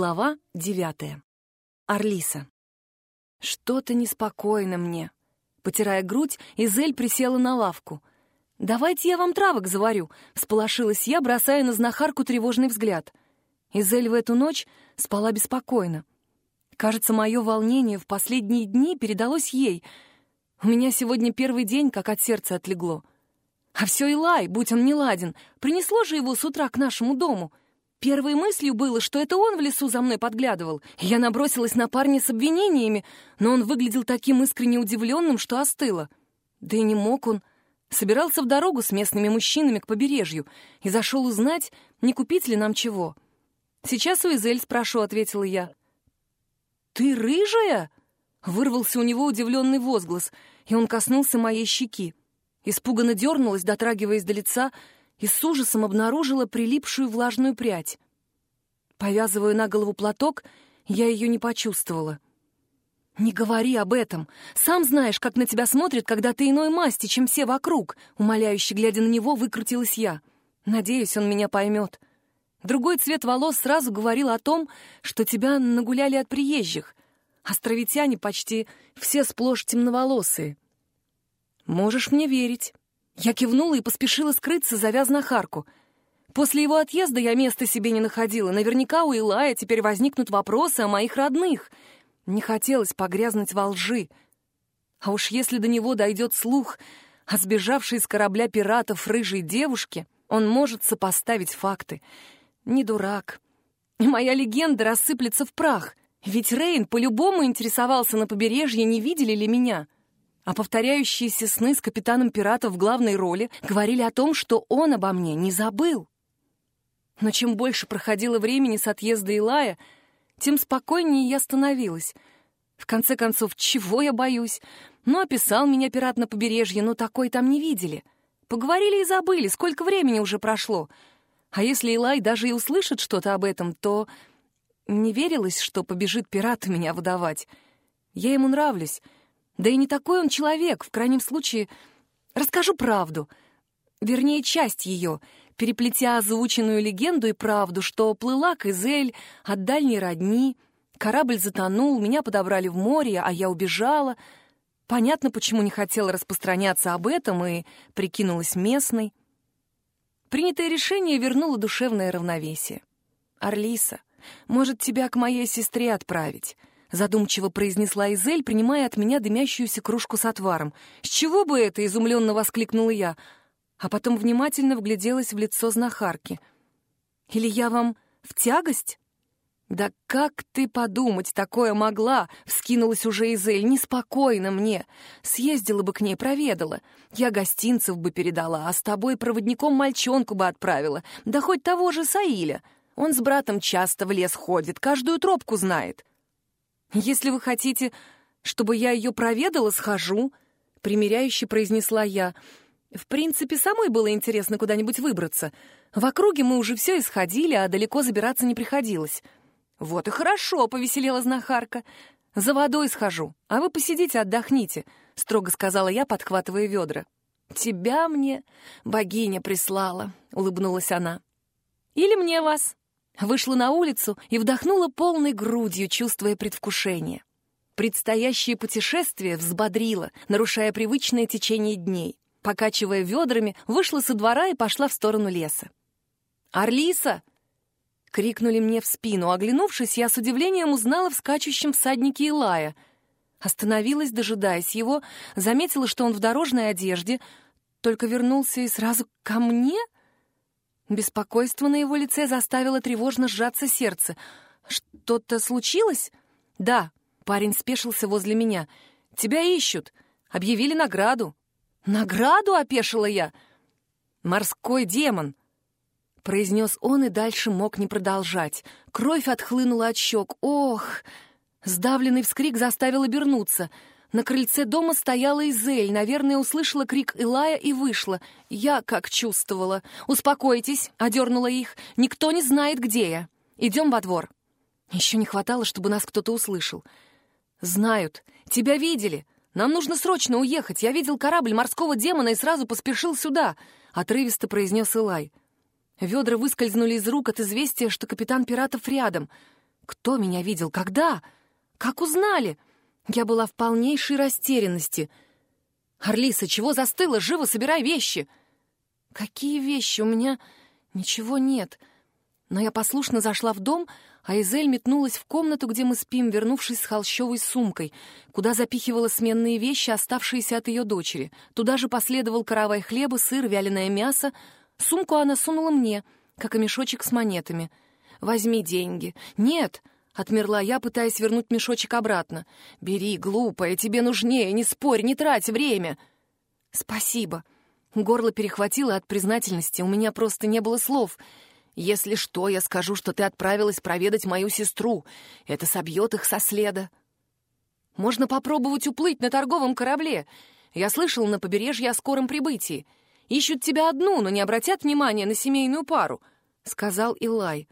Глава девятая. Арлиса. Что-то неспокойно мне. Потирая грудь, Изель присела на лавку. «Давайте я вам травок заварю», — всполошилась я, бросая на знахарку тревожный взгляд. Изель в эту ночь спала беспокойно. Кажется, мое волнение в последние дни передалось ей. У меня сегодня первый день, как от сердца отлегло. А все Илай, будь он неладен, принесло же его с утра к нашему дому. Первой мыслью было, что это он в лесу за мной подглядывал. Я набросилась на парня с обвинениями, но он выглядел таким искренне удивленным, что остыло. Да и не мог он. Собирался в дорогу с местными мужчинами к побережью и зашел узнать, не купить ли нам чего. «Сейчас у Изель спрошу», — ответила я. «Ты рыжая?» — вырвался у него удивленный возглас, и он коснулся моей щеки. Испуганно дернулась, дотрагиваясь до лица, и с ужасом обнаружила прилипшую влажную прядь. Повязывая на голову платок, я ее не почувствовала. «Не говори об этом. Сам знаешь, как на тебя смотрят, когда ты иной масти, чем все вокруг», умоляюще глядя на него, выкрутилась я. «Надеюсь, он меня поймет». Другой цвет волос сразу говорил о том, что тебя нагуляли от приезжих. Островитяне почти все сплошь темноволосые. Можешь мне верить. Я кивнула и поспешила скрыться, завязана харку. После его отъезда я места себе не находила. Наверняка у Илая теперь возникнут вопросы о моих родных. Не хотелось погрязнуть во лжи. А уж если до него дойдет слух о сбежавшей с корабля пиратов рыжей девушке, он может сопоставить факты — не дурак. И моя легенда рассыплется в прах. Ведь Рейн по-любому интересовался на побережье, не видели ли меня. А повторяющиеся сны с капитаном пиратов в главной роли говорили о том, что он обо мне не забыл. Но чем больше проходило времени с отъезда Илая, тем спокойнее я становилась. В конце концов, чего я боюсь? Ну, описал меня пират на побережье, но такой там не видели. Поговорили и забыли, сколько времени уже прошло — а если Илай даже и услышит что-то об этом, то не верилось, что побежит пират меня выдавать. Я ему нравлюсь. Да и не такой он человек, в крайнем случае. Расскажу правду. Вернее, часть ее, переплетя озвученную легенду и правду, что плыла Кызель от дальней родни, корабль затонул, меня подобрали в море, а я убежала. Понятно, почему не хотела распространяться об этом и прикинулась местной. Принятое решение вернуло душевное равновесие. «Орлиса, может, тебя к моей сестре отправить?» Задумчиво произнесла Изель, принимая от меня дымящуюся кружку с отваром. «С чего бы это?» — изумленно воскликнула я, а потом внимательно вгляделась в лицо знахарки. «Или я вам в тягость?» «Да как ты подумать такое могла?» — вскинулась уже Изель. «Неспокойно мне. Съездила бы к ней, проведала. Я гостинцев бы передала, а с тобой проводником мальчонку бы отправила. Да хоть того же Саиля. Он с братом часто в лес ходит, каждую тропку знает». «Если вы хотите, чтобы я ее проведала, схожу», — примиряюще произнесла я. «В принципе, самой было интересно куда-нибудь выбраться. В округе мы уже все исходили, а далеко забираться не приходилось». «Вот и хорошо», — повеселела знахарка. «За водой схожу, а вы посидите, отдохните», — строго сказала я, подхватывая ведра. «Тебя мне богиня прислала», — улыбнулась она. «Или мне вас». Вышла на улицу и вдохнула полной грудью, чувствуя предвкушение. Предстоящее путешествие взбодрило, нарушая привычное течение дней. Покачивая ведрами, вышла со двора и пошла в сторону леса. «Орлиса!» — крикнули мне в спину. Оглянувшись, я с удивлением узнала в скачущем всаднике Илая. Остановилась, дожидаясь его, заметила, что он в дорожной одежде, только вернулся и сразу ко мне? Беспокойство на его лице заставило тревожно сжаться сердце. «Что-то случилось?» «Да», — парень спешился возле меня. «Тебя ищут. Объявили награду». «Награду?» — опешила я. «Морской демон», — произнес он и дальше мог не продолжать. Кровь отхлынула от щек. «Ох!» Сдавленный вскрик заставил обернуться. На крыльце дома стояла Изель. Наверное, услышала крик Илая и вышла. Я как чувствовала. «Успокойтесь», — одернула их. «Никто не знает, где я. Идем во двор». Еще не хватало, чтобы нас кто-то услышал. «Знают. Тебя видели. Нам нужно срочно уехать. Я видел корабль морского демона и сразу поспешил сюда», — отрывисто произнес Илай. Ведра выскользнули из рук от известия, что капитан пиратов рядом. Кто меня видел? Когда? Как узнали? Я была в полнейшей растерянности. «Орлиса, чего застыла? Живо собирай вещи!» «Какие вещи? У меня ничего нет». Но я послушно зашла в дом, а Изель метнулась в комнату, где мы спим, вернувшись с холщовой сумкой, куда запихивала сменные вещи, оставшиеся от ее дочери. Туда же последовал каравай хлеба, сыр, вяленое мясо. Сумку она сунула мне, как и мешочек с монетами. «Возьми деньги». «Нет», — отмерла я, пытаясь вернуть мешочек обратно. «Бери, глупая, тебе нужнее, не спорь, не трать время». «Спасибо». Горло перехватило от признательности, у меня просто не было слов — если что, я скажу, что ты отправилась проведать мою сестру. Это собьет их со следа. Можно попробовать уплыть на торговом корабле. Я слышал на побережье о скором прибытии. Ищут тебя одну, но не обратят внимания на семейную пару», — сказал Илай.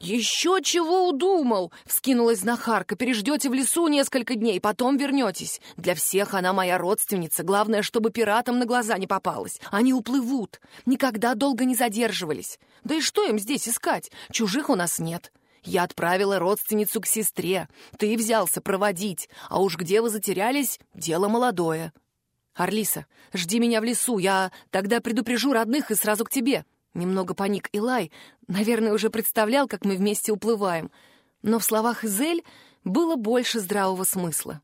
«Еще чего удумал!» — вскинулась знахарка. «Переждете в лесу несколько дней, потом вернетесь. Для всех она моя родственница. Главное, чтобы пиратам на глаза не попалась. Они уплывут. Никогда долго не задерживались. Да и что им здесь искать? Чужих у нас нет. Я отправила родственницу к сестре. Ты взялся проводить. А уж где вы затерялись, дело молодое. Орлиса, жди меня в лесу. Я тогда предупрежу родных и сразу к тебе». Немного паник Илай, наверное, уже представлял, как мы вместе уплываем, но в словах Изель было больше здравого смысла.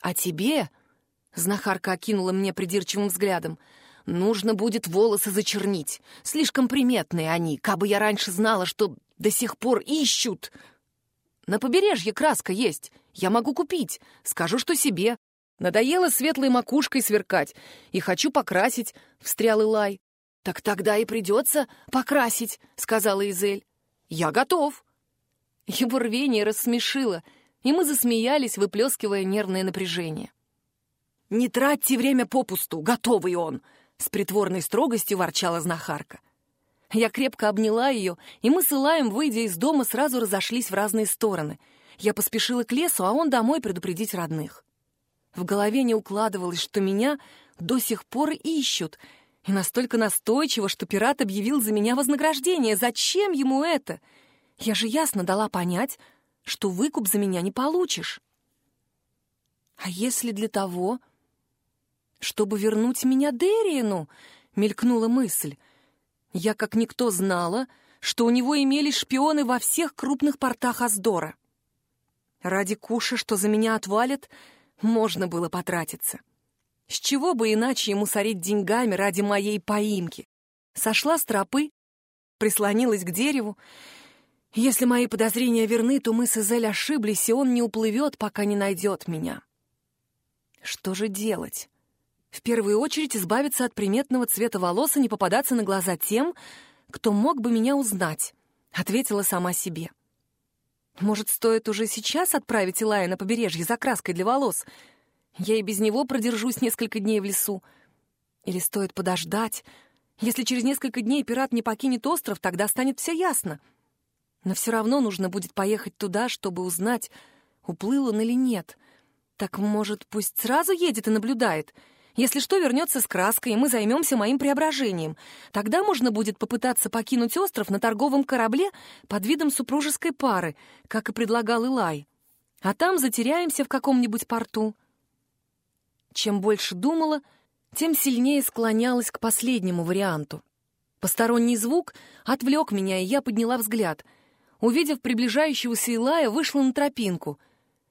«А тебе...» — знахарка окинула мне придирчивым взглядом. «Нужно будет волосы зачернить. Слишком приметные они, кабы я раньше знала, что до сих пор ищут. На побережье краска есть, я могу купить. Скажу, что себе. Надоело светлой макушкой сверкать и хочу покрасить», — встрял Илай. «Так тогда и придется покрасить», — сказала Изель. «Я готов». Его рвение рассмешило, и мы засмеялись, выплескивая нервное напряжение. «Не тратьте время попусту, готовый он!» — с притворной строгостью ворчала знахарка. Я крепко обняла ее, и мы с Илаем, выйдя из дома, сразу разошлись в разные стороны. Я поспешила к лесу, а он домой предупредить родных. В голове не укладывалось, что меня до сих пор ищут — и настолько настойчиво, что пират объявил за меня вознаграждение. Зачем ему это? Я же ясно дала понять, что выкуп за меня не получишь. А если для того, чтобы вернуть меня Дериену, мелькнула мысль. Я как никто знала, что у него имелись шпионы во всех крупных портах Аздора. Ради куша, что за меня отвалят, можно было потратиться. — с чего бы иначе ему сорить деньгами ради моей поимки? Сошла с тропы, прислонилась к дереву. Если мои подозрения верны, то мы с Изель ошиблись, и он не уплывет, пока не найдет меня. Что же делать? В первую очередь избавиться от приметного цвета волос и не попадаться на глаза тем, кто мог бы меня узнать, — ответила сама себе. Может, стоит уже сейчас отправить Илая на побережье за краской для волос — я и без него продержусь несколько дней в лесу. Или стоит подождать? Если через несколько дней пират не покинет остров, тогда станет все ясно. Но все равно нужно будет поехать туда, чтобы узнать, уплыл он или нет. Так, может, пусть сразу едет и наблюдает. Если что, вернется с краской, и мы займемся моим преображением. Тогда можно будет попытаться покинуть остров на торговом корабле под видом супружеской пары, как и предлагал Илай. А там затеряемся в каком-нибудь порту. Чем больше думала, тем сильнее склонялась к последнему варианту. Посторонний звук отвлек меня, и я подняла взгляд. Увидев приближающегося Илая, вышла на тропинку.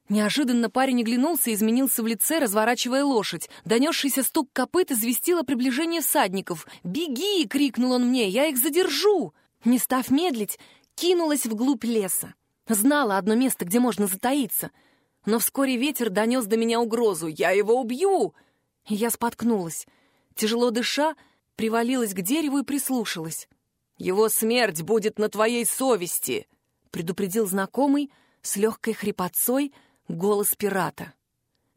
Неожиданно парень оглянулся и изменился в лице, разворачивая лошадь. Донесшийся стук копыт известил о приближении всадников. «Беги!» — крикнул он мне. «Я их задержу!» Не став медлить, кинулась вглубь леса. Знала одно место, где можно затаиться — но вскоре ветер донес до меня угрозу. «Я его убью!» я споткнулась. Тяжело дыша, привалилась к дереву и прислушалась. «Его смерть будет на твоей совести!» — предупредил знакомый с легкой хрипотцой голос пирата.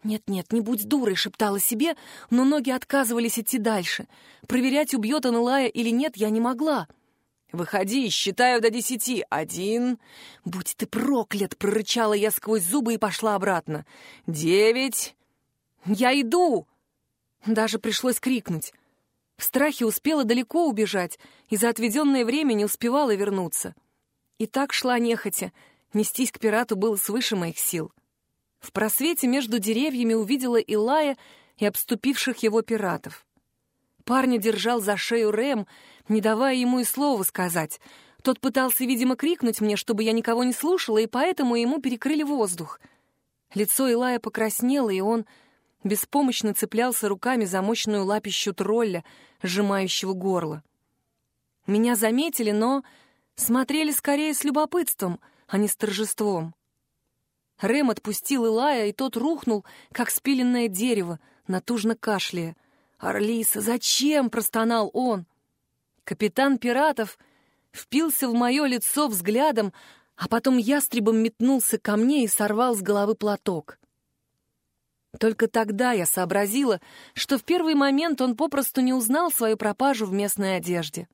«Нет-нет, не будь дурой», — шептала себе, но ноги отказывались идти дальше. Проверять, убьет он Илая или нет, я не могла. «Выходи, считаю до десяти. Один...» «Будь ты проклят!» — прорычала я сквозь зубы и пошла обратно. «Девять...» «Я иду!» Даже пришлось крикнуть. В страхе успела далеко убежать и за отведенное время не успевала вернуться. И так шла нехотя, Нестись к пирату было свыше моих сил. В просвете между деревьями увидела Илая и обступивших его пиратов. Парня держал за шею Рэм, не давая ему и слова сказать. Тот пытался, видимо, крикнуть мне, чтобы я никого не слушала, и поэтому ему перекрыли воздух. Лицо Илая покраснело, и он беспомощно цеплялся руками за мощную лапищу тролля, сжимающего горло. Меня заметили, но смотрели скорее с любопытством, а не с торжеством. Рэм отпустил Илая, и тот рухнул, как спиленное дерево, натужно кашляя. «Орлиса, зачем?» — простонал он. Капитан пиратов впился в мое лицо взглядом, а потом ястребом метнулся ко мне и сорвал с головы платок. Только тогда я сообразила, что в первый момент он попросту не узнал свою пропажу в местной одежде.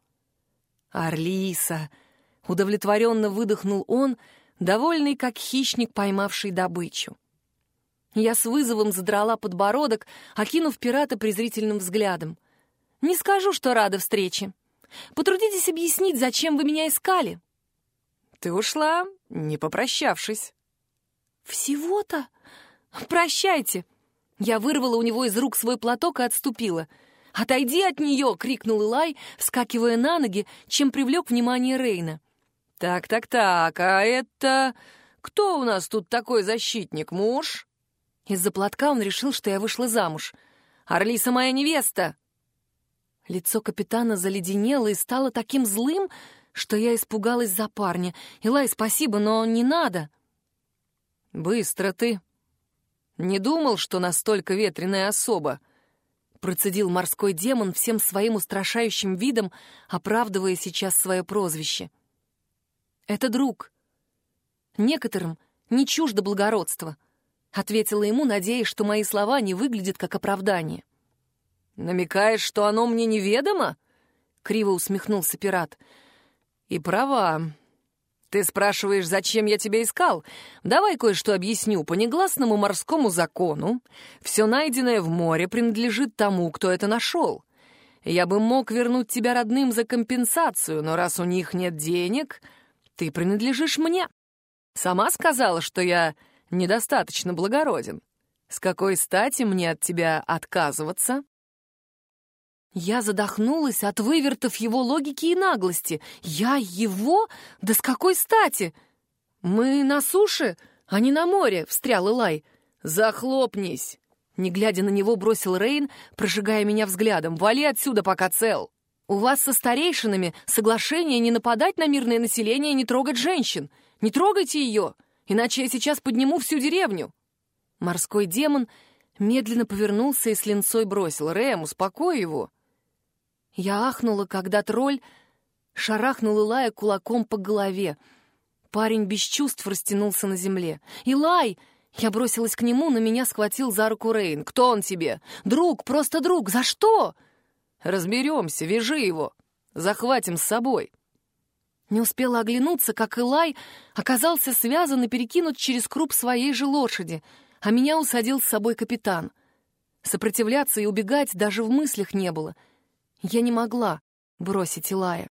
«Орлиса!» — удовлетворенно выдохнул он, довольный, как хищник, поймавший добычу. Я с вызовом задрала подбородок, окинув пирата презрительным взглядом. «Не скажу, что рада встрече. Потрудитесь объяснить, зачем вы меня искали?» «Ты ушла, не попрощавшись». «Всего-то? Прощайте!» Я вырвала у него из рук свой платок и отступила. «Отойди от нее!» — крикнул Илай, вскакивая на ноги, чем привлек внимание Рейна. «Так-так-так, а это... Кто у нас тут такой защитник, муж?» Из-за платка он решил, что я вышла замуж. «Орлиса моя невеста!» Лицо капитана заледенело и стало таким злым, что я испугалась за парня. «Илай, спасибо, но не надо!» «Быстро ты!» «Не думал, что настолько ветреная особа!» Процедил морской демон всем своим устрашающим видом, оправдывая сейчас свое прозвище. «Это друг. Некоторым не чуждо благородство», — ответила ему, надеясь, что мои слова не выглядят как оправдание. «Намекаешь, что оно мне неведомо?» — криво усмехнулся пират. «И права. Ты спрашиваешь, зачем я тебя искал? Давай кое-что объясню. По негласному морскому закону все найденное в море принадлежит тому, кто это нашел. Я бы мог вернуть тебя родным за компенсацию, но раз у них нет денег, ты принадлежишь мне. Сама сказала, что я недостаточно благороден. С какой стати мне от тебя отказываться?» Я задохнулась от вывертов его логики и наглости. Я его? Да с какой стати? Мы на суше, а не на море, встрял Илай. Захлопнись! Не глядя на него, бросил Рейн, прожигая меня взглядом. Вали отсюда, пока цел. У вас со старейшинами соглашение не нападать на мирное население и не трогать женщин. Не трогайте ее, иначе я сейчас подниму всю деревню. Морской демон медленно повернулся и с линцой бросил. «Рэм, успокой его!» Я ахнула, когда тролль шарахнул Илая кулаком по голове. Парень без чувств растянулся на земле. «Илай!» Я бросилась к нему, но меня схватил за руку Рейн. «Кто он тебе?» «Друг, просто друг. За что?» «Разберемся, вяжи его. Захватим с собой». Не успела оглянуться, как Илай оказался связан и перекинут через круп своей же лошади, а меня усадил с собой капитан. Сопротивляться и убегать даже в мыслях не было — я не могла бросить Илая.